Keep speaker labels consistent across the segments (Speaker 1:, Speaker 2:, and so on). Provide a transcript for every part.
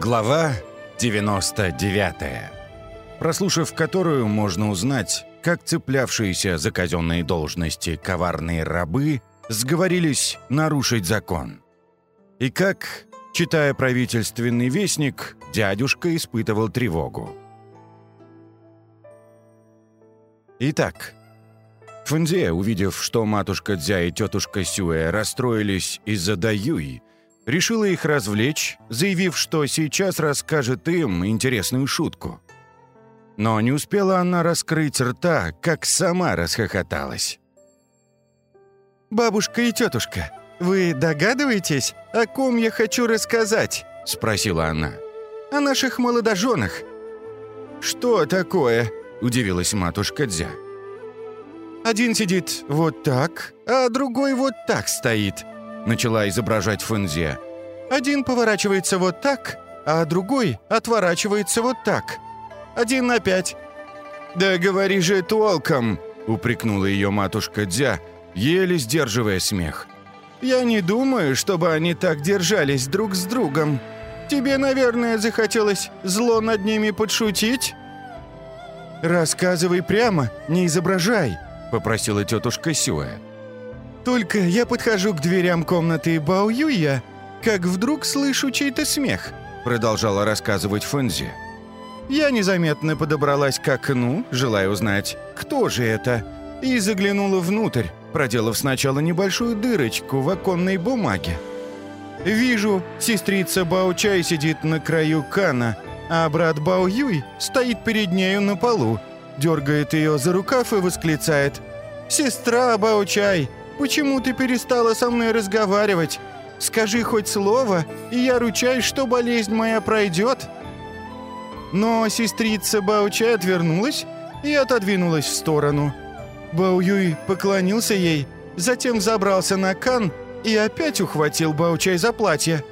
Speaker 1: Глава 99. Прослушав которую, можно узнать, как цеплявшиеся за казенные должности коварные рабы сговорились нарушить закон. И как, читая правительственный вестник, дядюшка испытывал тревогу. Итак, Фэнзе, увидев, что матушка Дзя и тетушка Сюэ расстроились из-за Даюи, решила их развлечь, заявив, что сейчас расскажет им интересную шутку. Но не успела она раскрыть рта, как сама расхохоталась.
Speaker 2: «Бабушка и тетушка, вы догадываетесь, о ком я хочу рассказать?» — спросила она. «О наших молодоженах».
Speaker 1: «Что такое?» — удивилась матушка Дзя.
Speaker 2: Один сидит вот так, а другой вот так стоит», — начала изображать Фэнзе. «Один поворачивается вот так, а другой отворачивается вот так. Один на пять».
Speaker 1: «Да говори же толком!» — упрекнула ее матушка Дзя, еле сдерживая смех.
Speaker 2: «Я не думаю, чтобы они так держались друг с другом. Тебе, наверное, захотелось зло над ними подшутить?» «Рассказывай прямо, не изображай», попросила тетушка Сюэ. «Только я подхожу к дверям комнаты Бао Юя, как вдруг слышу чей-то смех», продолжала рассказывать Фэнзи. Я незаметно подобралась к окну, желая узнать, кто же это, и заглянула внутрь, проделав сначала небольшую дырочку в оконной бумаге. Вижу, сестрица Бао Чай сидит на краю кана, а брат Бао Юй стоит перед нею на полу, дергает ее за рукав и восклицает. «Сестра Баучай, почему ты перестала со мной разговаривать? Скажи хоть слово, и я ручаюсь, что болезнь моя пройдет». Но сестрица Баучай отвернулась и отодвинулась в сторону. Баоюй поклонился ей, затем забрался на кан и опять ухватил Баучай за платье.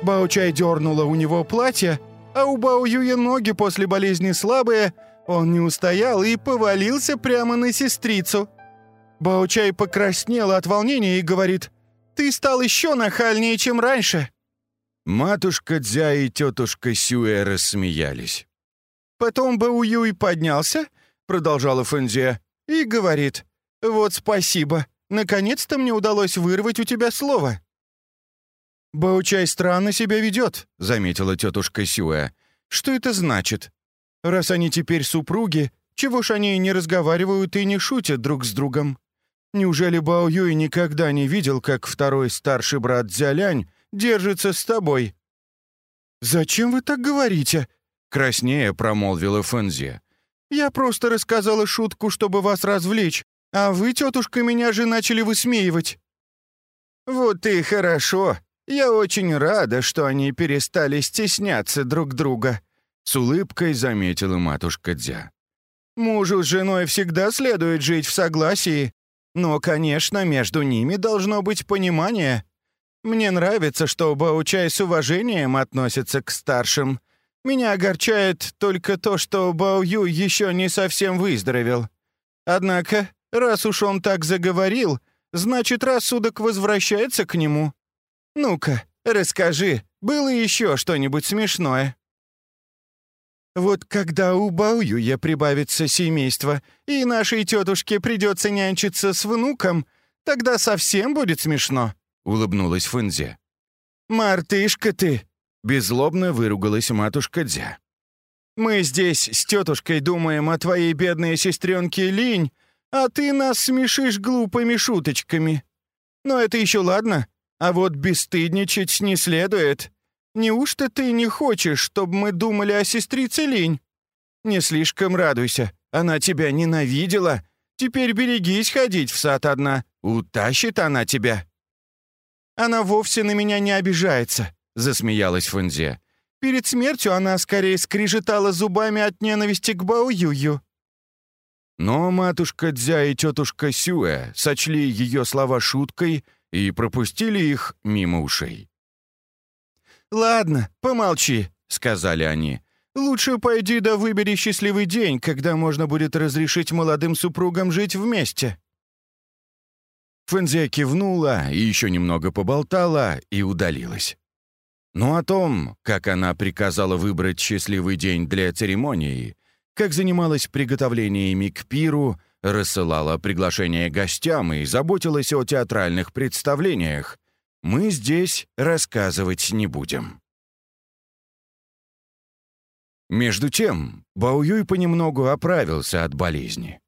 Speaker 2: Баучай дернула у него платье, а у Баоюя ноги после болезни слабые – он не устоял и повалился прямо на сестрицу. Баучай покраснел от волнения и говорит, «Ты стал еще нахальнее, чем раньше».
Speaker 1: Матушка Дзя и тетушка Сюэ рассмеялись.
Speaker 2: Потом Бауюй поднялся, продолжала Фэнзе, и говорит, «Вот спасибо, наконец-то мне удалось вырвать у тебя слово». «Баучай странно себя ведет», — заметила тетушка Сюэ. «Что это значит?» Раз они теперь супруги, чего ж они не разговаривают и не шутят друг с другом? Неужели Бао Юй никогда не видел, как второй старший брат Дзялянь держится с тобой?» «Зачем вы так говорите?» — краснее промолвила Фэнзи. «Я просто рассказала шутку, чтобы вас развлечь, а вы, тетушка, меня же начали высмеивать». «Вот и хорошо. Я очень рада, что они перестали стесняться друг друга», с улыбкой заметила матушка Дзя. «Мужу с женой всегда следует жить в согласии, но, конечно, между ними должно быть понимание. Мне нравится, что Баучай с уважением относится к старшим. Меня огорчает только то, что Баую еще не совсем выздоровел. Однако, раз уж он так заговорил, значит, рассудок возвращается к нему. Ну-ка, расскажи, было еще что-нибудь смешное?» Вот когда у Баоюя прибавится семейство, и нашей тетушке придется нянчиться с внуком, тогда совсем будет смешно», — улыбнулась Фэнзе. «Мартышка ты!» — беззлобно выругалась матушка Дзя. «Мы здесь с тетушкой думаем о твоей бедной сестренке Линь, а ты нас смешишь глупыми шуточками. Но это еще ладно, а вот бесстыдничать не следует. Неужто ты не хочешь, чтобы мы думали о сестрице Линь? Не слишком радуйся, она тебя ненавидела. Теперь берегись ходить в сад одна, утащит она тебя». «Она вовсе на меня не обижается», — засмеялась Фэнзе. «Перед смертью она скорее скрижетала зубами от ненависти к Баоюю».
Speaker 1: Но матушка Дзя и тетушка Сюэ сочли ее слова шуткой и пропустили их мимо ушей.
Speaker 2: «Ладно, помолчи», — сказали они. «Лучше пойди да выбери счастливый день, когда можно будет разрешить молодым супругам жить вместе».
Speaker 1: Фэнзе кивнула и еще немного поболтала и удалилась. но о том, как она приказала выбрать счастливый день для церемонии, как занималась приготовлениями к пиру, рассылала приглашения гостям и заботилась о театральных представлениях, мы здесь рассказывать не будем. Между тем, Баоюй понемногу оправился от болезни.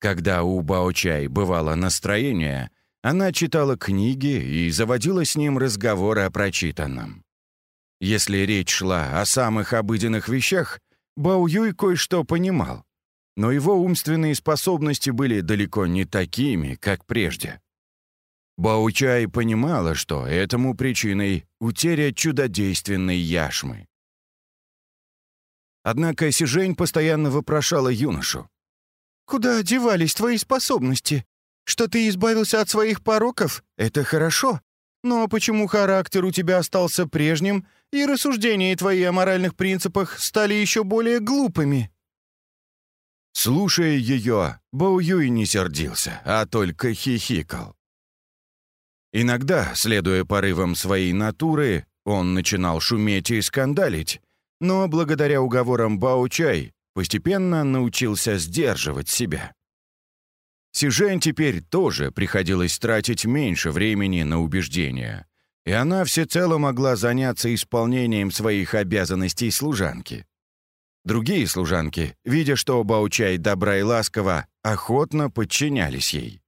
Speaker 1: Когда у Баочай бывало настроение, она читала книги и заводила с ним разговоры о прочитанном. Если речь шла о самых обыденных вещах, Бао Юй кое-что понимал, но его умственные способности были далеко не такими, как прежде. Бао Чай понимала, что этому причиной утеря чудодейственной яшмы. Однако Сижень постоянно вопрошала юношу.
Speaker 2: «Куда девались твои способности? Что ты избавился от своих пороков — это хорошо. Но почему характер у тебя остался прежним, и рассуждения твои о моральных принципах стали еще более глупыми?»
Speaker 1: Слушая ее, Бао Юй не сердился, а только хихикал. Иногда, следуя порывам своей натуры, он начинал шуметь и скандалить, но благодаря уговорам Бао Чай постепенно научился сдерживать себя. Сижень теперь тоже приходилось тратить меньше времени на убеждения, и она всецело могла заняться исполнением своих обязанностей служанки. Другие служанки, видя, что Баучай добра и ласкова, охотно подчинялись ей.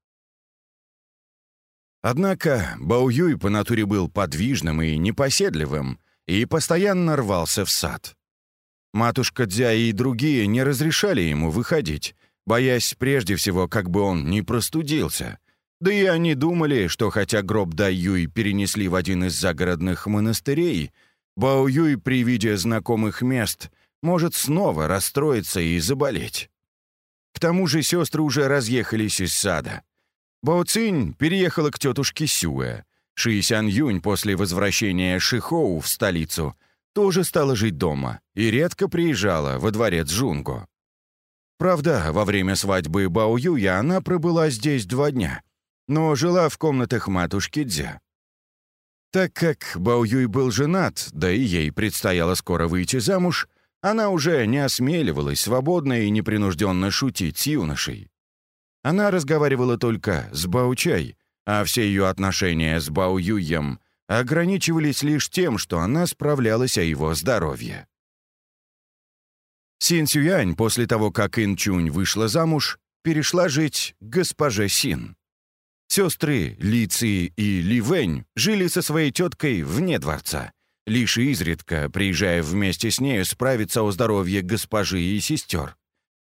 Speaker 1: Однако Баоюй по натуре был подвижным и непоседливым и постоянно рвался в сад. Матушка Дзя и другие не разрешали ему выходить, боясь прежде всего, как бы он не простудился. Да и они думали, что хотя гроб Дай Юй перенесли в один из загородных монастырей, Бао Юй при виде знакомых мест может снова расстроиться и заболеть. К тому же сестры уже разъехались из сада. Бао Цинь переехала к тетушке Сюэ. Ши Сян Юнь после возвращения Шихоу в столицу тоже стала жить дома и редко приезжала во дворец Жунго. Правда, во время свадьбы Бао Юя она пробыла здесь два дня, но жила в комнатах матушки Дзя. Так как Бао Юй был женат, да и ей предстояло скоро выйти замуж, она уже не осмеливалась свободно и непринужденно шутить с юношей. Она разговаривала только с Бао Чай, а все ее отношения с Бао Юем ограничивались лишь тем, что она справлялась о его здоровье. Син Сюянь после того, как Ин Чунь вышла замуж, перешла жить к госпоже Син. Сестры Ли Ци и Ли Вэнь жили со своей теткой вне дворца, лишь изредка приезжая вместе с нею справиться о здоровье госпожи и сестер.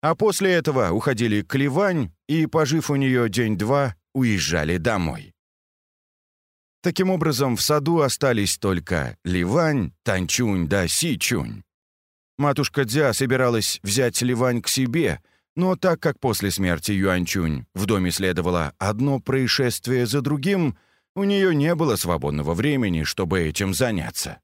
Speaker 1: А после этого уходили к Ливань и, пожив у нее день-два, уезжали домой. Таким образом, в саду остались только Ливань, Танчунь да Сичунь. Матушка Дзя собиралась взять Ливань к себе, но так как после смерти Юанчунь в доме следовало одно происшествие за другим, у нее не было свободного времени, чтобы этим заняться.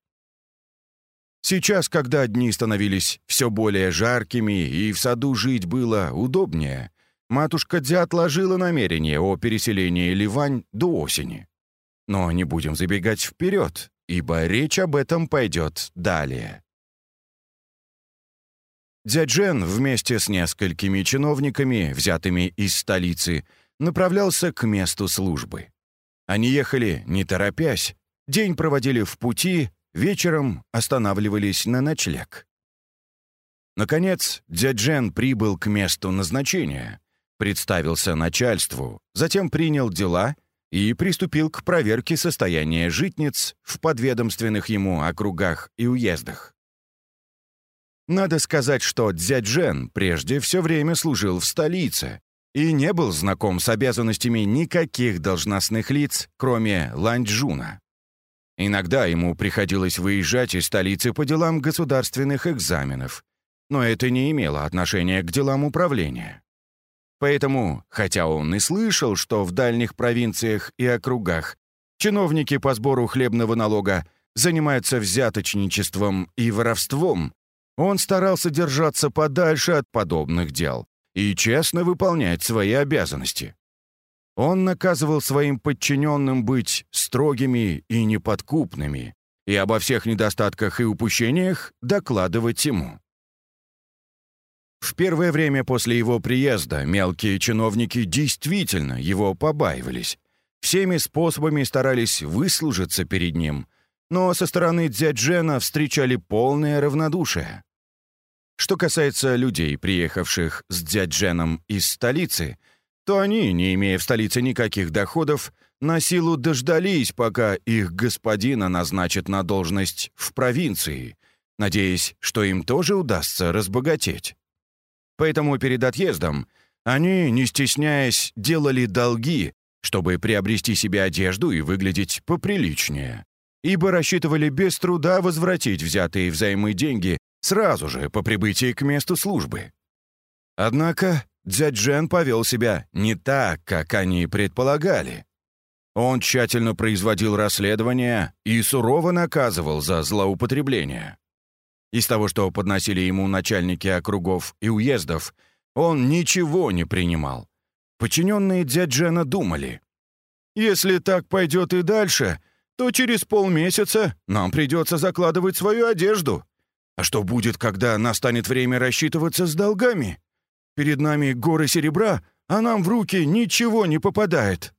Speaker 1: Сейчас, когда дни становились все более жаркими и в саду жить было удобнее, матушка Дзя отложила намерение о переселении Ливань до осени. Но не будем забегать вперед, ибо речь об этом пойдет далее. Дзяджен вместе с несколькими чиновниками, взятыми из столицы, направлялся к месту службы. Они ехали, не торопясь, день проводили в пути, вечером останавливались на ночлег. Наконец, Дзяджен прибыл к месту назначения, представился начальству, затем принял дела и приступил к проверке состояния житниц в подведомственных ему округах и уездах. Надо сказать, что Дзяджен прежде все время служил в столице и не был знаком с обязанностями никаких должностных лиц, кроме Ланчжуна. Иногда ему приходилось выезжать из столицы по делам государственных экзаменов, но это не имело отношения к делам управления. Поэтому, хотя он и слышал, что в дальних провинциях и округах чиновники по сбору хлебного налога занимаются взяточничеством и воровством, он старался держаться подальше от подобных дел и честно выполнять свои обязанности. Он наказывал своим подчиненным быть строгими и неподкупными, и обо всех недостатках и упущениях докладывать ему. В первое время после его приезда мелкие чиновники действительно его побаивались. Всеми способами старались выслужиться перед ним, но со стороны Дзяджена встречали полное равнодушие. Что касается людей, приехавших с Дзядженом из столицы, то они, не имея в столице никаких доходов, на силу дождались, пока их господина назначат на должность в провинции, надеясь, что им тоже удастся разбогатеть. Поэтому перед отъездом они, не стесняясь, делали долги, чтобы приобрести себе одежду и выглядеть поприличнее, ибо рассчитывали без труда возвратить взятые взаймы деньги сразу же по прибытии к месту службы. Однако дядь Джен повел себя не так, как они предполагали. Он тщательно производил расследование и сурово наказывал за злоупотребление. Из того, что подносили ему начальники округов и уездов, он ничего не принимал. Подчиненные дяджена думали, «Если так пойдет и дальше, то через полмесяца нам придется закладывать свою одежду. А что будет, когда настанет время рассчитываться с долгами? Перед нами горы серебра, а нам в руки ничего не попадает».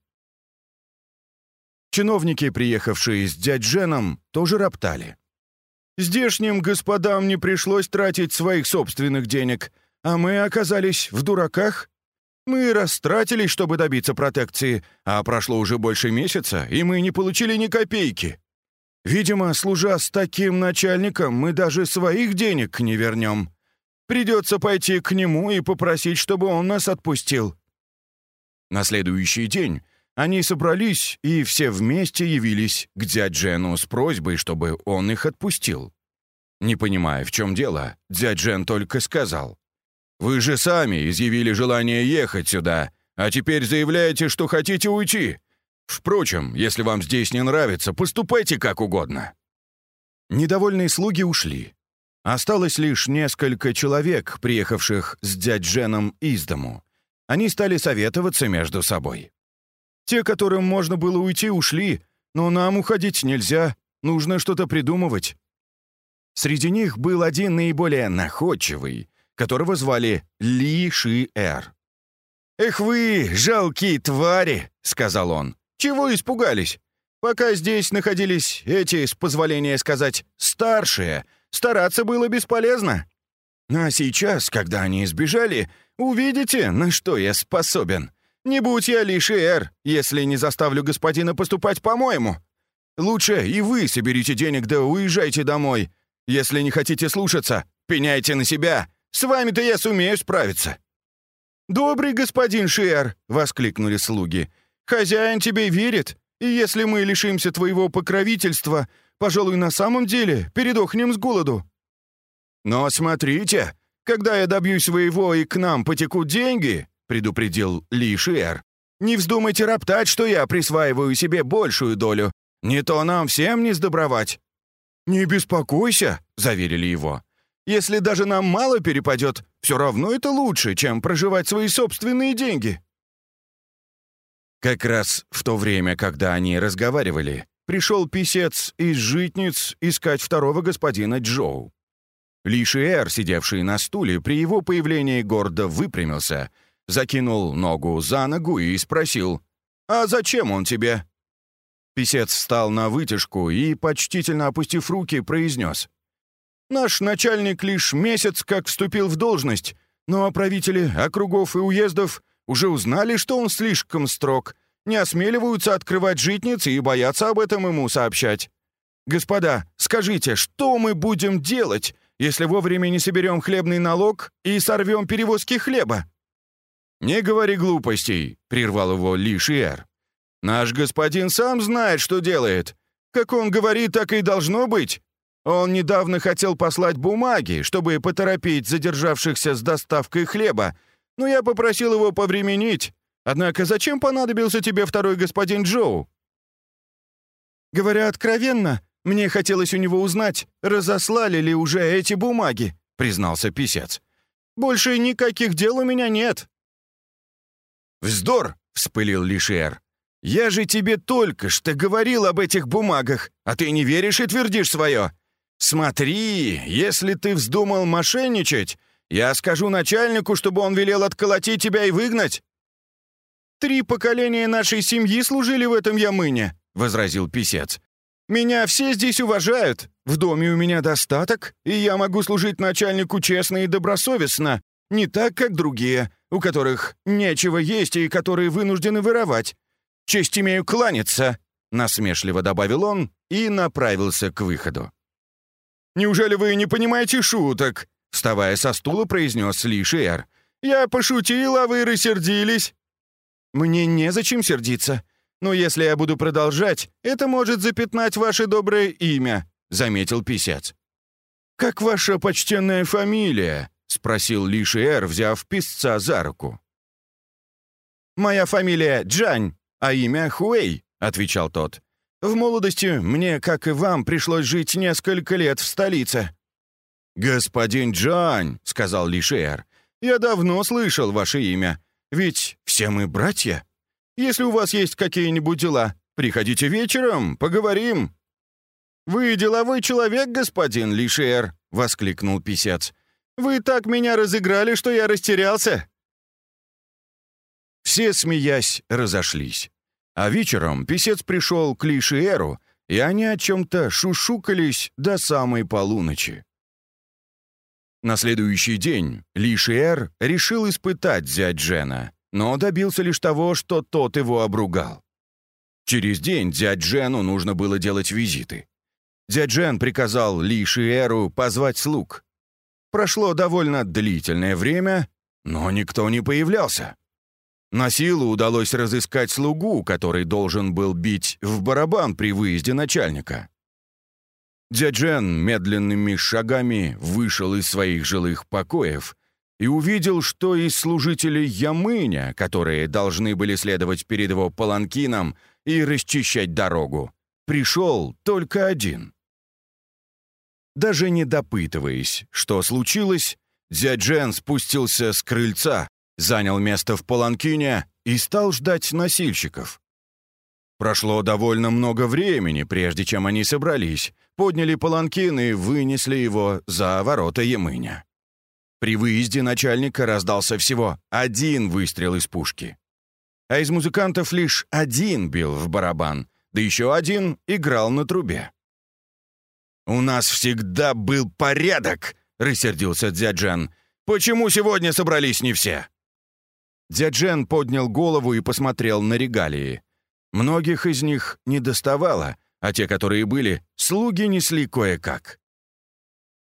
Speaker 1: Чиновники, приехавшие с дядь Женом, тоже роптали. Здешним господам не пришлось тратить своих собственных денег, а мы оказались в дураках. Мы растратились, чтобы добиться протекции, а прошло уже больше месяца, и мы не получили ни копейки. Видимо, служа с таким начальником, мы даже своих денег не вернем. Придется пойти к нему и попросить, чтобы он нас отпустил». На следующий день они собрались и все вместе явились к дядь Джену с просьбой, чтобы он их отпустил. Не понимая, в чем дело, дядь Джен только сказал. «Вы же сами изъявили желание ехать сюда, а теперь заявляете, что хотите уйти. Впрочем, если вам здесь не нравится, поступайте как угодно». Недовольные слуги ушли. Осталось лишь несколько человек, приехавших с дядь Дженом из дому. Они стали советоваться между собой. Те, которым можно было уйти, ушли, но нам уходить нельзя, нужно что-то придумывать». Среди них был один наиболее находчивый, которого звали Ли Ши-Эр. «Эх вы, жалкие твари!» — сказал он. «Чего испугались? Пока здесь находились эти, с позволения сказать, старшие, стараться было бесполезно. А сейчас, когда они сбежали, увидите, на что я способен. Не будь я лишь Эр, если не заставлю господина поступать по-моему. Лучше и вы соберите денег да уезжайте домой. Если не хотите слушаться, пеняйте на себя. С вами-то я сумею справиться». «Добрый господин Шиэр!» — воскликнули слуги. «Хозяин тебе верит, и если мы лишимся твоего покровительства, пожалуй, на самом деле передохнем с голоду». «Но смотрите, когда я добьюсь своего и к нам потекут деньги, — предупредил Ли Шиэр. «Не вздумайте роптать, что я присваиваю себе большую долю. Не то нам всем не сдобровать». «Не беспокойся», — заверили его. «Если даже нам мало перепадет, все равно это лучше, чем проживать свои собственные деньги». Как раз в то время, когда они разговаривали, пришел писец из житниц искать второго господина Джоу. Ли Шиэр, сидевший на стуле, при его появлении гордо выпрямился — закинул ногу за ногу и спросил, «А зачем он тебе?» Песец встал на вытяжку и, почтительно опустив руки, произнес, «Наш начальник лишь месяц как вступил в должность, но правители округов и уездов уже узнали, что он слишком строг, не осмеливаются открывать житницы и боятся об этом ему сообщать. Господа, скажите, что мы будем делать, если вовремя не соберем хлебный налог и сорвем перевозки хлеба?» «Не говори глупостей», — прервал его Ли. «Наш господин сам знает, что делает. Как он говорит, так и должно быть. Он недавно хотел послать бумаги, чтобы поторопить задержавшихся с доставкой хлеба, но я попросил его повременить. Однако зачем понадобился тебе второй господин Джоу?» «Говоря откровенно, мне хотелось у него узнать, разослали ли уже эти бумаги», — признался писец. «Больше никаких дел у меня нет. «Вздор!» — вспылил Лишер. Я же тебе только что говорил об этих бумагах, а ты не веришь и твердишь свое. Смотри, если ты вздумал мошенничать, я скажу начальнику, чтобы он велел отколотить тебя и выгнать».
Speaker 2: «Три поколения нашей семьи служили в этом Ямыне», — возразил писец. «Меня все здесь уважают. В доме у меня достаток, и я могу служить начальнику честно и добросовестно, не так, как другие, у которых нечего есть и которые вынуждены воровать. Честь имею кланяться», — насмешливо добавил он и направился к выходу. «Неужели вы не понимаете шуток?» — вставая со стула, произнес Ли Шиэр. «Я пошутил, а вы рассердились». «Мне незачем сердиться. Но если я буду продолжать, это может запятнать ваше доброе имя», — заметил писец. «Как ваша почтенная фамилия?» — спросил Ли Шиэр, взяв писца за руку. «Моя фамилия Джань, а имя Хуэй», — отвечал тот. «В молодости мне, как и вам, пришлось жить несколько лет в столице». «Господин Джань», — сказал Ли Шиэр, — «я давно слышал ваше имя. Ведь все мы братья. Если у вас есть какие-нибудь дела, приходите вечером, поговорим». «Вы деловой человек, господин Лишер», — воскликнул писец. «Вы так меня разыграли, что я растерялся». Все, смеясь, разошлись. А вечером писец пришел к Лишиэру, и они о чем-то шушукались до самой полуночи. На следующий день Лишиэр решил испытать зять Джена, но добился лишь того, что тот его обругал. Через день дядь Джену нужно было делать визиты. Дядь Джен приказал Ли Шиэру позвать слуг. Прошло довольно длительное время, но никто не появлялся. На силу удалось разыскать слугу, который должен был бить в барабан при выезде начальника. Дядь Джен медленными шагами вышел из своих жилых покоев и увидел, что из служителей Ямыня, которые должны были следовать перед его паланкином и расчищать дорогу, пришел только один. Даже не допытываясь, что случилось, дядь Джен спустился с крыльца, занял место в паланкине и стал ждать носильщиков. Прошло довольно много времени, прежде чем они собрались, подняли паланкин и вынесли его за ворота Ямыня. При выезде начальника раздался всего один выстрел из пушки. А из музыкантов лишь один бил в барабан, да еще один играл на трубе. «У нас всегда был порядок!» — рассердился дяджан. «Почему сегодня собрались не все?» Дяджен поднял голову и посмотрел на регалии. Многих из них не доставало, а те, которые были, слуги несли кое-как.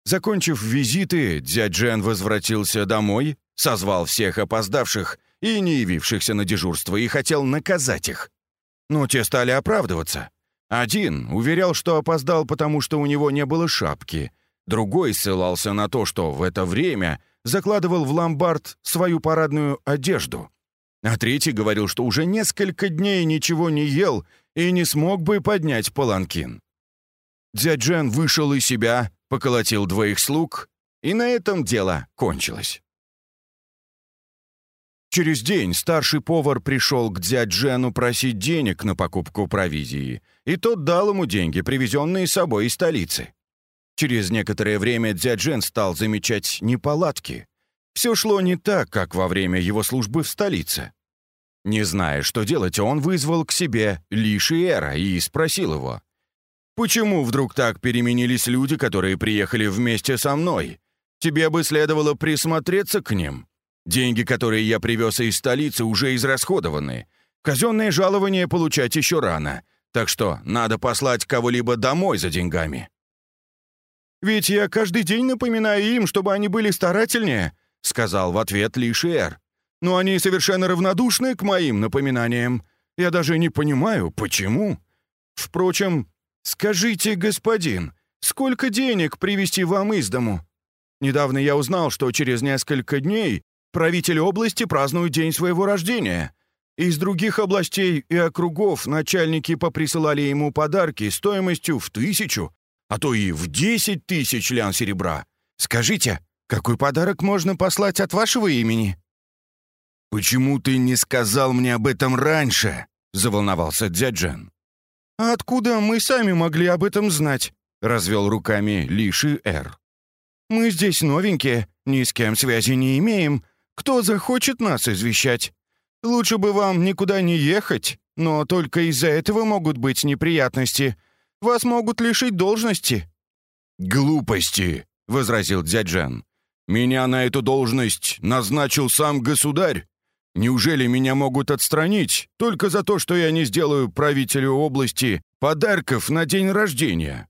Speaker 2: Закончив визиты, дядь Джен возвратился домой, созвал всех опоздавших и не явившихся на дежурство и хотел наказать их. Но те стали оправдываться. Один уверял, что опоздал, потому что у него не было шапки. Другой ссылался на то, что в это время закладывал в ломбард свою парадную одежду. А третий говорил, что уже несколько дней ничего не ел и не смог бы поднять паланкин. Дядь Джен вышел из себя, поколотил двоих слуг, и на этом дело кончилось. Через день старший повар пришел к дядь Джену просить денег на покупку провизии, и тот дал ему деньги, привезенные с собой из столицы. Через некоторое время дядь Джен стал замечать неполадки. Все шло не так, как во время его службы в столице. Не зная, что делать, он вызвал к себе Ли Шиэра и спросил его, Почему вдруг так переменились люди, которые приехали вместе со мной? Тебе бы следовало присмотреться к ним. Деньги, которые я привез из столицы, уже израсходованы. Казенное жалование получать еще рано. Так что надо послать кого-либо домой за деньгами». «Ведь я каждый день напоминаю им, чтобы они были старательнее», — сказал в ответ Лишер. «Но они совершенно равнодушны к моим напоминаниям. Я даже не понимаю, почему. Впрочем, «Скажите, господин, сколько денег привезти вам из дому? Недавно я узнал, что через несколько дней правитель области празднует день своего рождения. Из других областей и округов начальники поприсылали ему подарки стоимостью в тысячу, а то и в десять тысяч лян серебра. Скажите, какой подарок можно послать от вашего имени?» «Почему ты не сказал мне об этом раньше?»
Speaker 1: — заволновался Дзяджен.
Speaker 2: «А откуда мы сами могли об этом знать?» — развел руками Лиши Эр. «Мы здесь новенькие, ни с кем связи не имеем. Кто захочет нас извещать? Лучше бы вам никуда не ехать, но только из-за этого могут быть неприятности. Вас могут лишить должности».
Speaker 1: «Глупости», — возразил Дзяджан. «Меня на эту должность назначил сам государь. Неужели меня могут отстранить только за то, что я не сделаю правителю области подарков на день рождения?»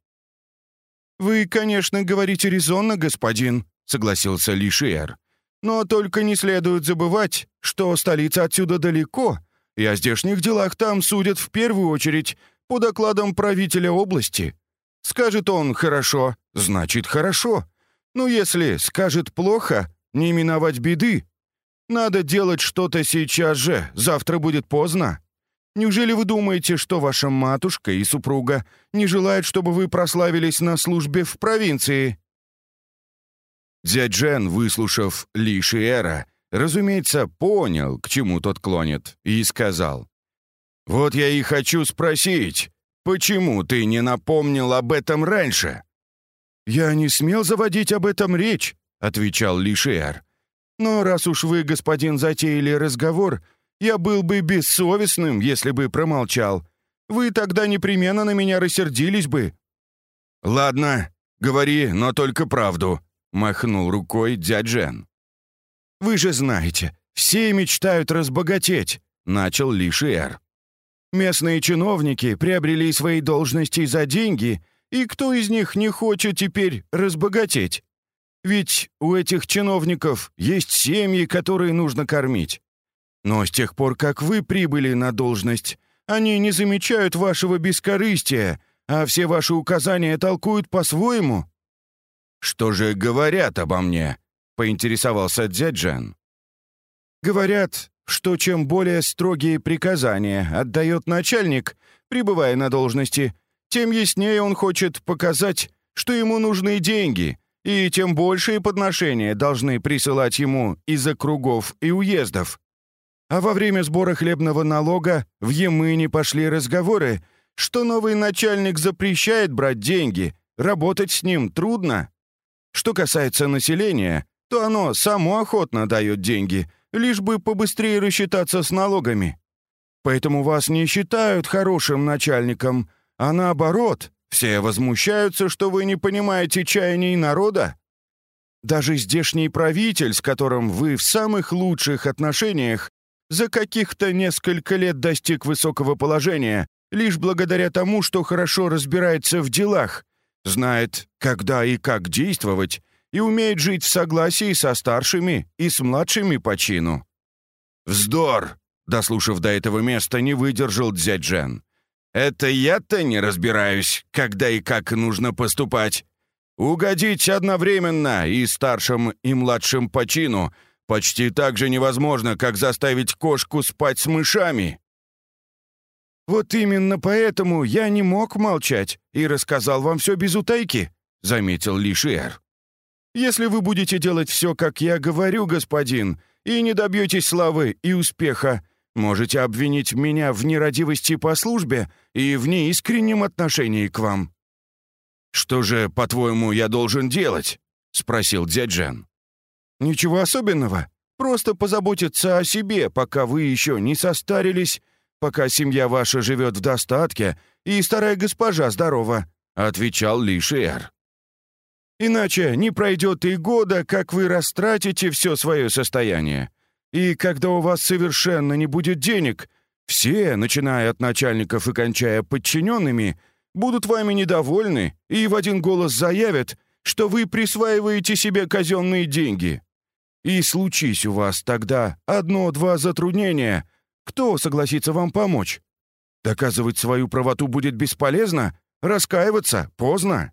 Speaker 2: «Вы, конечно, говорите резонно, господин», — согласился Лишиер. «Но только не следует забывать, что столица отсюда далеко, и о здешних делах там судят в первую очередь по докладам правителя области. Скажет он «хорошо», значит «хорошо». Ну, если скажет «плохо», не миновать беды. Надо делать что-то сейчас же, завтра будет поздно. Неужели вы думаете, что ваша матушка и супруга не желают, чтобы вы прославились на службе в провинции?»
Speaker 1: Дядь Джен, выслушав Ли Шиэра, разумеется, понял, к чему тот клонит, и сказал. «Вот я и хочу спросить, почему ты не напомнил об этом раньше?»
Speaker 2: «Я не смел заводить об этом речь», — отвечал Ли Шиэр. «Но раз уж вы, господин, затеяли разговор, я был бы бессовестным, если бы промолчал. Вы тогда непременно на меня рассердились бы».
Speaker 1: «Ладно, говори, но только правду», — махнул рукой дядь Жен.
Speaker 2: «Вы же знаете, все мечтают разбогатеть», — начал Лишиэр. «Местные чиновники приобрели свои должности за деньги, и кто из них не хочет теперь разбогатеть? Ведь у этих чиновников есть семьи, которые нужно кормить. Но с тех пор, как вы прибыли на должность, они не замечают вашего бескорыстия, а все ваши указания толкуют по-своему».
Speaker 1: «Что же говорят обо мне?» — поинтересовался дядь Жан.
Speaker 2: «Говорят, что чем более строгие приказания отдает начальник, пребывая на должности, тем яснее он хочет показать, что ему нужны деньги, и тем большие подношения должны присылать ему из округов и уездов. А во время сбора хлебного налога в Емыне пошли разговоры, что новый начальник запрещает брать деньги, работать с ним трудно. Что касается населения, то оно само охотно дает деньги, лишь бы побыстрее рассчитаться с налогами. Поэтому вас не считают хорошим начальником, а наоборот, все возмущаются, что вы не понимаете чаяний народа. Даже здешний правитель, с которым вы в самых лучших отношениях, за каких-то несколько лет достиг высокого положения, лишь благодаря тому, что хорошо разбирается в делах, знает, когда и как действовать, и умеет жить в согласии со старшими и с младшими по чину.
Speaker 1: «Вздор!» — дослушав до этого места, не выдержал дядь Джен. «Это я-то не разбираюсь, когда и как нужно поступать. Угодить одновременно и старшим, и младшим по чину — Почти так же невозможно, как заставить кошку спать с мышами.
Speaker 2: «Вот именно поэтому я не мог молчать и рассказал вам все без утайки», — заметил Лишер. «Если вы будете делать все, как я говорю, господин, и не добьетесь славы и успеха, можете обвинить меня в нерадивости по службе и в неискреннем отношении к вам».
Speaker 1: «Что же, по-твоему, я должен делать?» — спросил дядь Жен.
Speaker 2: «Ничего особенного. Просто позаботиться о себе, пока вы еще не состарились, пока семья ваша живет в достатке и старая госпожа здорова», — отвечал Лишер. «Иначе не пройдет и года, как вы растратите все свое состояние. И когда у вас совершенно не будет денег, все, начиная от начальников и кончая подчиненными, будут вами недовольны и в один голос заявят, что вы присваиваете себе казенные деньги. И случись у вас тогда одно-два затруднения, кто согласится вам помочь? Доказывать свою правоту будет бесполезно, раскаиваться поздно.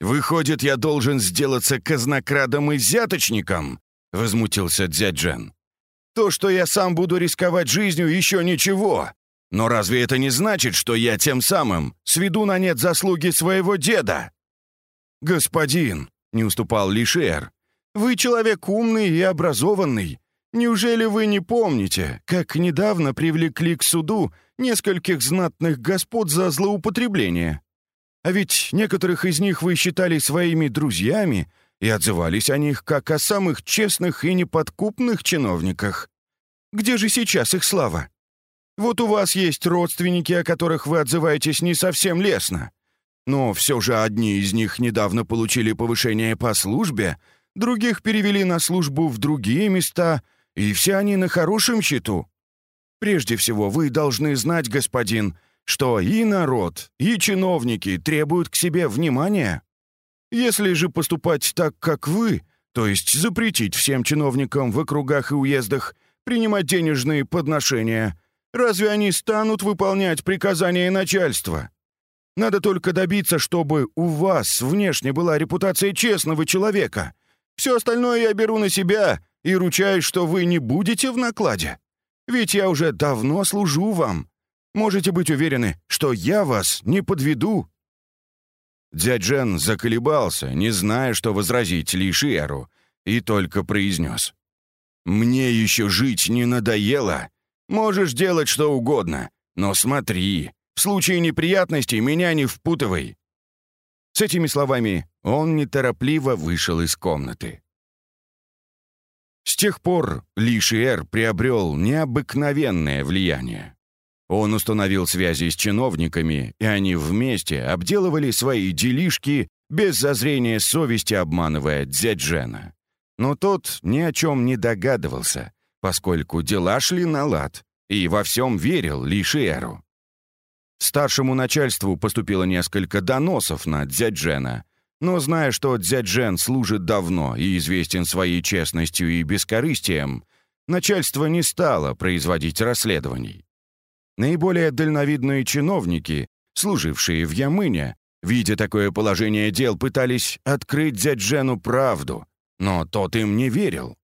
Speaker 1: «Выходит, я должен сделаться казнокрадом и взяточником?» — возмутился дядь Джен.
Speaker 2: «То, что я сам буду рисковать жизнью, еще ничего. Но разве это не значит, что я тем самым сведу на нет заслуги своего деда?» «Господин», — не уступал Лишер, вы человек умный и образованный. Неужели вы не помните, как недавно привлекли к суду нескольких знатных господ за злоупотребление? А ведь некоторых из них вы считали своими друзьями и отзывались о них как о самых честных и неподкупных чиновниках. Где же сейчас их слава? Вот у вас есть родственники, о которых вы отзываетесь не совсем лестно. Но все же одни из них недавно получили повышение по службе, других перевели на службу в другие места, и все они на хорошем счету. Прежде всего, вы должны знать, господин, что и народ, и чиновники требуют к себе внимания. Если же поступать так, как вы, то есть запретить всем чиновникам в округах и уездах принимать денежные подношения, разве они станут выполнять приказания начальства? Надо только добиться, чтобы у вас внешне была репутация честного человека. Все остальное я беру на себя и ручаюсь, что вы не будете в накладе. Ведь я уже давно служу вам. Можете быть уверены, что я вас не подведу».
Speaker 1: Дядь Джен заколебался, не зная, что возразить Ли и только произнес. «Мне еще жить не надоело. Можешь делать что угодно, но смотри, в случае неприятностей меня не впутывай». С этими словами он неторопливо вышел из комнаты. С тех пор Ли приобрел необыкновенное влияние. Он установил связи с чиновниками, и они вместе обделывали свои делишки без зазрения совести, обманывая Дзяджена. Но тот ни о чем не догадывался, поскольку дела шли на лад, и во всем верил Ли Шиэру. Старшему начальству поступило несколько доносов на Дзяджена, но зная, что Дзяджен служит давно и известен своей честностью и бескорыстием, начальство не стало производить расследований. Наиболее дальновидные чиновники, служившие в Ямыне, видя такое положение дел, пытались открыть Дзяджену правду, но тот им не верил.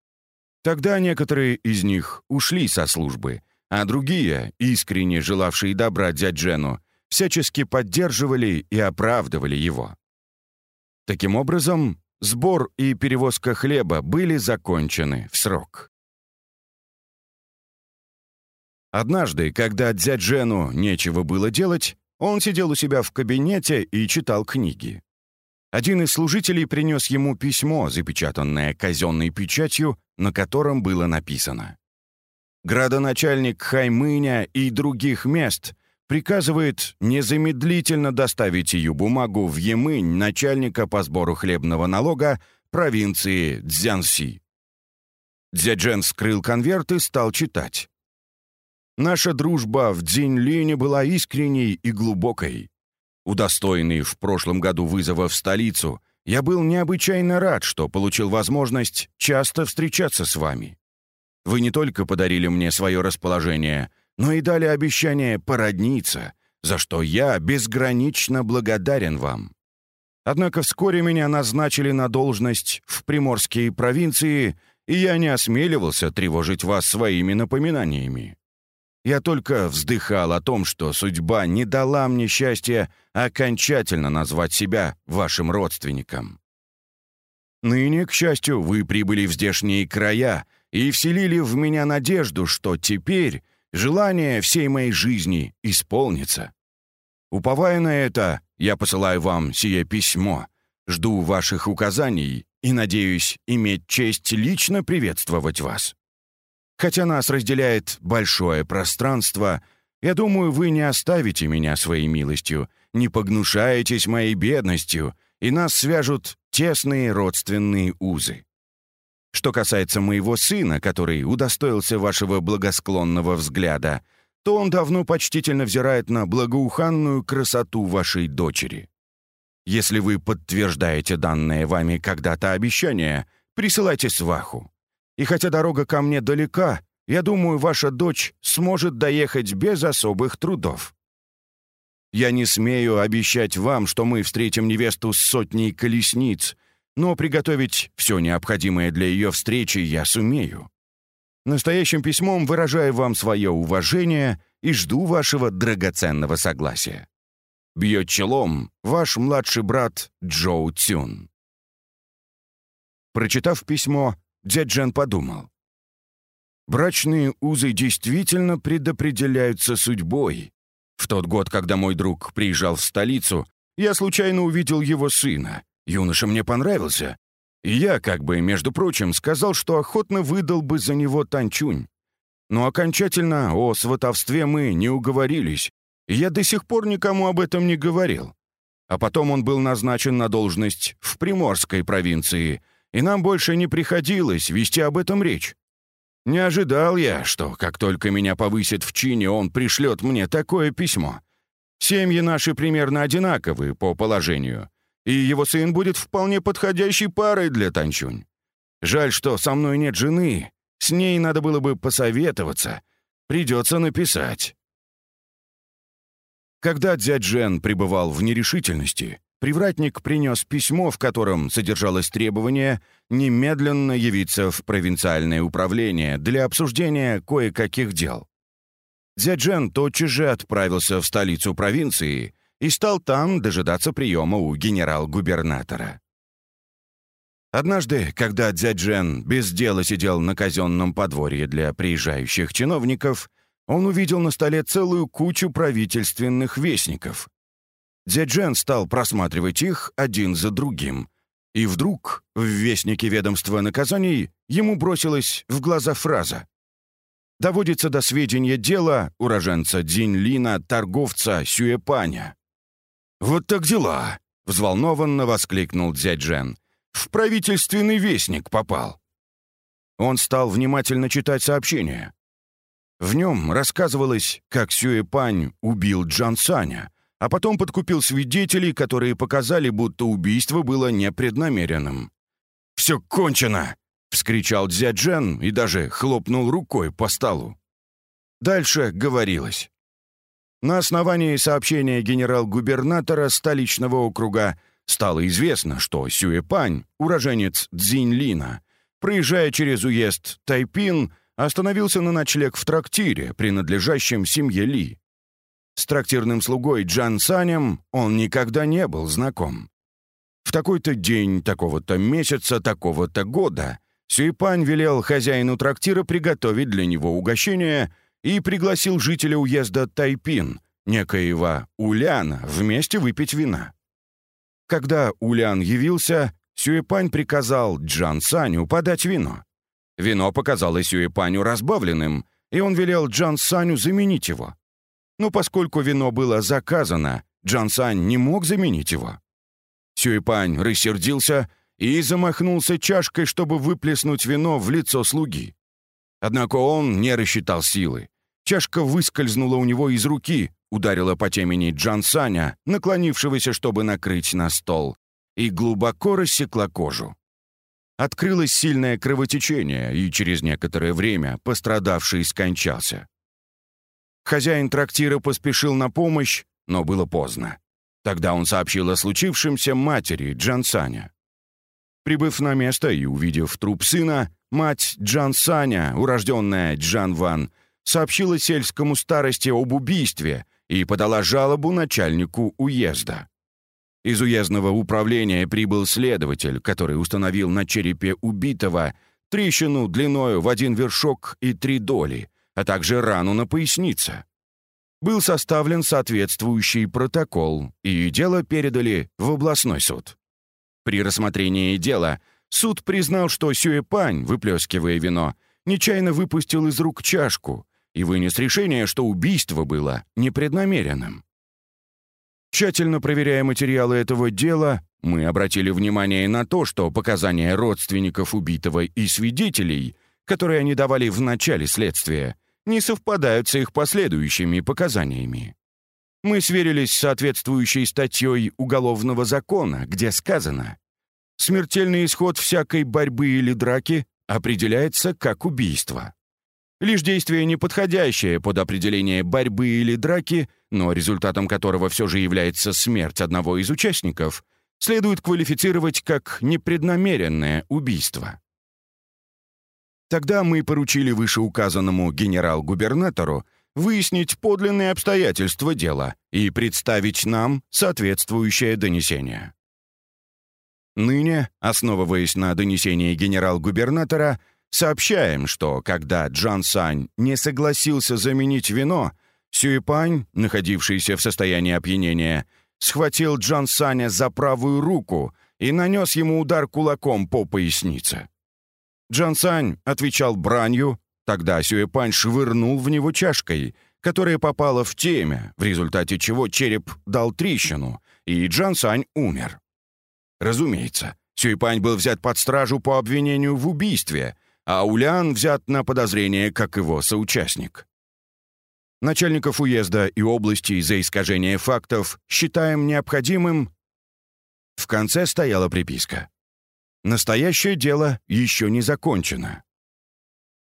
Speaker 1: Тогда некоторые из них ушли со службы, а другие, искренне желавшие добра дяджену, всячески поддерживали и оправдывали его. Таким образом, сбор и перевозка хлеба были закончены в срок. Однажды, когда дяджену нечего было делать, он сидел у себя в кабинете и читал книги. Один из служителей принес ему письмо, запечатанное казенной печатью, на котором было написано градоначальник Хаймыня и других мест приказывает незамедлительно доставить ее бумагу в Емынь начальника по сбору хлебного налога провинции Цзянси. Дзяджен скрыл конверт и стал читать. Наша дружба в Дзиньлине была искренней и глубокой. Удостоенный в прошлом году вызова в столицу, я был необычайно рад, что получил возможность часто встречаться с вами. Вы не только подарили мне свое расположение, но и дали обещание породниться, за что я безгранично благодарен вам. Однако вскоре меня назначили на должность в приморские провинции, и я не осмеливался тревожить вас своими напоминаниями. Я только вздыхал о том, что судьба не дала мне счастья окончательно назвать себя вашим родственником. Ныне, к счастью, вы прибыли в здешние края и вселили в меня надежду, что теперь желание всей моей жизни исполнится. Уповая на это, я посылаю вам сие письмо, жду ваших указаний и надеюсь иметь честь лично приветствовать вас. Хотя нас разделяет большое пространство, я думаю, вы не оставите меня своей милостью, не погнушаетесь моей бедностью, и нас свяжут тесные родственные узы. Что касается моего сына, который удостоился вашего благосклонного взгляда, то он давно почтительно взирает на благоуханную красоту вашей дочери. Если вы подтверждаете данное вами когда-то обещание, присылайте сваху. И хотя дорога ко мне далека, я думаю, ваша дочь сможет доехать без особых трудов. Я не смею обещать вам, что мы встретим невесту с сотней колесниц, но приготовить все необходимое для ее встречи я сумею. Настоящим письмом выражаю вам свое уважение и жду вашего драгоценного согласия. Бьет челом ваш младший брат Джоу Цюн. Прочитав письмо, дядь Джен подумал. Брачные узы действительно предопределяются судьбой. В тот год, когда мой друг приезжал в столицу, я случайно увидел его сына. Юноша мне понравился. И я, как бы, между прочим, сказал, что охотно выдал бы за него Танчунь. Но окончательно о сватовстве мы не уговорились, и я до сих пор никому об этом не говорил. А потом он был назначен на должность в Приморской провинции, и нам больше не приходилось вести об этом речь. Не ожидал я, что как только меня повысят в чине, он пришлет мне такое письмо. Семьи наши примерно одинаковы по положению, и его сын будет вполне подходящей парой для Танчунь. Жаль, что со мной нет жены, с ней надо было бы посоветоваться. Придется написать. Когда дядь Жен пребывал в нерешительности, привратник принес письмо, в котором содержалось требование немедленно явиться в провинциальное управление для обсуждения кое-каких дел. Дядь Жен тотчас же отправился в столицу провинции и стал там дожидаться приема у генерал-губернатора. Однажды, когда дядь Жен без дела сидел на казенном подворье для приезжающих чиновников, он увидел на столе целую кучу правительственных вестников. Дядь Жен стал просматривать их один за другим. И вдруг в вестнике ведомства наказаний ему бросилась в глаза фраза. «Доводится до сведения дела уроженца Дзиньлина, торговца Сюэпаня». «Вот так дела!» — взволнованно воскликнул дядь Жен в правительственный вестник попал. Он стал внимательно читать сообщение. В нем рассказывалось, как Сюэпань убил Джан Саня, а потом подкупил свидетелей, которые показали, будто убийство было непреднамеренным. «Все кончено!» — вскричал Дзяджен и даже хлопнул рукой по столу. Дальше говорилось. На основании сообщения генерал-губернатора столичного округа Стало известно, что Сюэпань, уроженец Цзиньлина, проезжая через уезд Тайпин, остановился на ночлег в трактире, принадлежащем семье Ли. С трактирным слугой Джан Санем он никогда не был знаком. В такой-то день, такого-то месяца, такого-то года Сюэпань велел хозяину трактира приготовить для него угощение и пригласил жителя уезда Тайпин, некоего Уляна, вместе выпить вина. Когда Улян явился, Сюэпань приказал Джан Саню подать вино. Вино показалось Сюэпаню разбавленным, и он велел Джан Саню заменить его. Но поскольку вино было заказано, Джан Сань не мог заменить его. Сюэпань рассердился и замахнулся чашкой, чтобы выплеснуть вино в лицо слуги. Однако он не рассчитал силы. Чашка выскользнула у него из руки, ударила по темени Джан Саня, наклонившегося, чтобы накрыть на стол, и глубоко рассекла кожу. Открылось сильное кровотечение, и через некоторое время пострадавший скончался. Хозяин трактира поспешил на помощь, но было поздно. Тогда он сообщил о случившемся матери Джан Саня. Прибыв на место и увидев труп сына, мать Джан Саня, урожденная Джан Ван, сообщила сельскому старости об убийстве и подала жалобу начальнику уезда. Из уездного управления прибыл следователь, который установил на черепе убитого трещину длиною в один вершок и три доли, а также рану на пояснице. Был составлен соответствующий протокол, и дело передали в областной суд. При рассмотрении дела суд признал, что Сюэпань, выплескивая вино, нечаянно выпустил из рук чашку, и вынес решение, что убийство было непреднамеренным. Тщательно проверяя материалы этого дела, мы обратили внимание на то, что показания родственников убитого и свидетелей, которые они давали в начале следствия, не совпадают с их последующими показаниями. Мы сверились с соответствующей статьей Уголовного закона, где сказано «Смертельный исход всякой борьбы или драки определяется как убийство». Лишь действие, неподходящее под определение борьбы или драки, но результатом которого все же является смерть одного из участников, следует квалифицировать как непреднамеренное убийство. Тогда мы поручили вышеуказанному генерал-губернатору выяснить подлинные обстоятельства дела и представить нам соответствующее донесение. Ныне, основываясь на донесении генерал-губернатора, сообщаем, что когда Джан Сань не согласился заменить вино, Сюэпань, находившийся в состоянии опьянения, схватил Джан Саня за правую руку и нанес ему удар кулаком по пояснице. Джан Сань отвечал бранью, тогда Сюэпань швырнул в него чашкой, которая попала в темя, в результате чего череп дал трещину, и Джан Сань умер. Разумеется, Сюйпань был взят под стражу по обвинению в убийстве, а Улян взят на подозрение как его соучастник. Начальников уезда и области за искажение фактов считаем необходимым... В конце стояла приписка. Настоящее дело еще не закончено.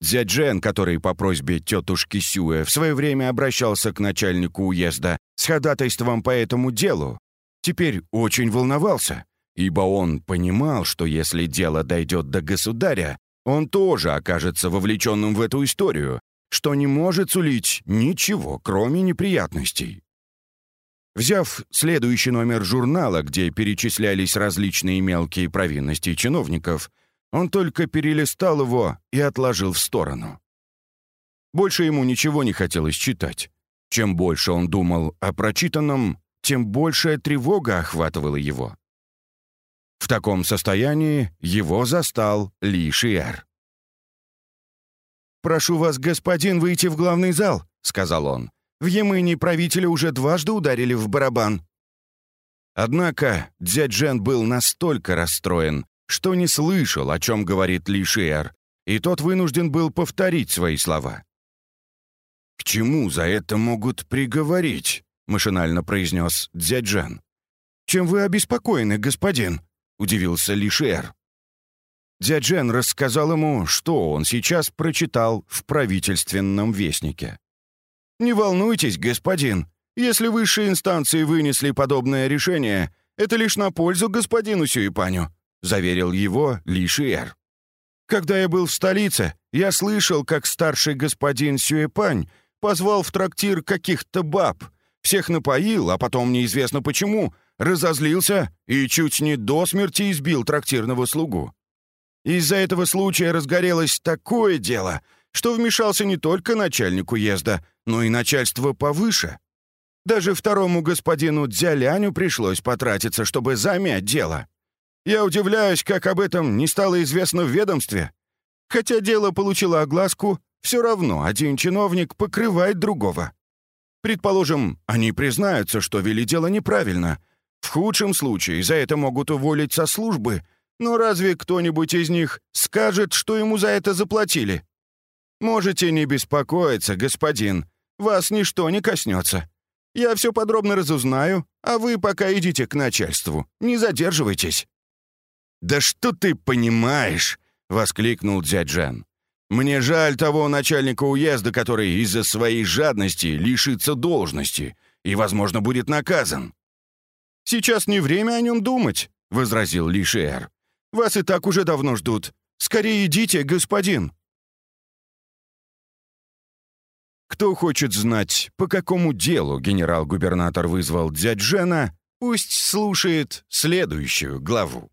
Speaker 1: Дядь Джен, который по просьбе тетушки Сюэ в свое время обращался к начальнику уезда с ходатайством по этому делу, теперь очень волновался, ибо он понимал, что если дело дойдет до государя, он тоже окажется вовлеченным в эту историю, что не может сулить ничего, кроме неприятностей. Взяв следующий номер журнала, где перечислялись различные мелкие провинности чиновников, он только перелистал его и отложил в сторону. Больше ему ничего не хотелось читать. Чем больше он думал о прочитанном, тем большая тревога охватывала его. В таком состоянии его застал Ли Шиэр.
Speaker 2: «Прошу вас, господин, выйти в главный зал», — сказал он. «В Ямыне правителя уже дважды ударили в барабан».
Speaker 1: Однако дядь Джен был настолько расстроен, что не слышал, о чем говорит Ли Шиэр, и тот вынужден был повторить свои слова. «К чему за это могут приговорить?» — машинально произнес дядь Джен.
Speaker 2: «Чем вы обеспокоены, господин?»
Speaker 1: — удивился Лишер. Дядь Джен рассказал ему, что он сейчас прочитал в правительственном вестнике.
Speaker 2: «Не волнуйтесь, господин. Если высшие инстанции вынесли подобное решение, это лишь на пользу господину Сюипаню», — заверил его Лишер. «Когда я был в столице, я слышал, как старший господин Сюэпань позвал в трактир каких-то баб, всех напоил, а потом неизвестно почему — разозлился и чуть не до смерти избил трактирного слугу. Из-за этого случая разгорелось такое дело, что вмешался не только начальник уезда, но и начальство повыше. Даже второму господину Дзяляню пришлось потратиться, чтобы замять дело. Я удивляюсь, как об этом не стало известно в ведомстве. Хотя дело получило огласку, все равно один чиновник покрывает другого. Предположим, они признаются, что вели дело неправильно — в худшем случае за это могут уволить со службы, но разве кто-нибудь из них скажет, что ему за это заплатили? Можете не беспокоиться, господин, вас ничто не коснется. Я все подробно разузнаю, а вы пока идите к начальству, не задерживайтесь».
Speaker 1: «Да что ты понимаешь?» — воскликнул дядь Жан. «Мне жаль того начальника уезда, который из-за своей жадности лишится должности и, возможно, будет наказан.
Speaker 2: «Сейчас не время о нем думать», — возразил Лишер. «Вас и так уже давно ждут. Скорее идите, господин».
Speaker 1: Кто хочет знать, по какому делу генерал-губернатор вызвал дядь Жена, пусть слушает следующую главу.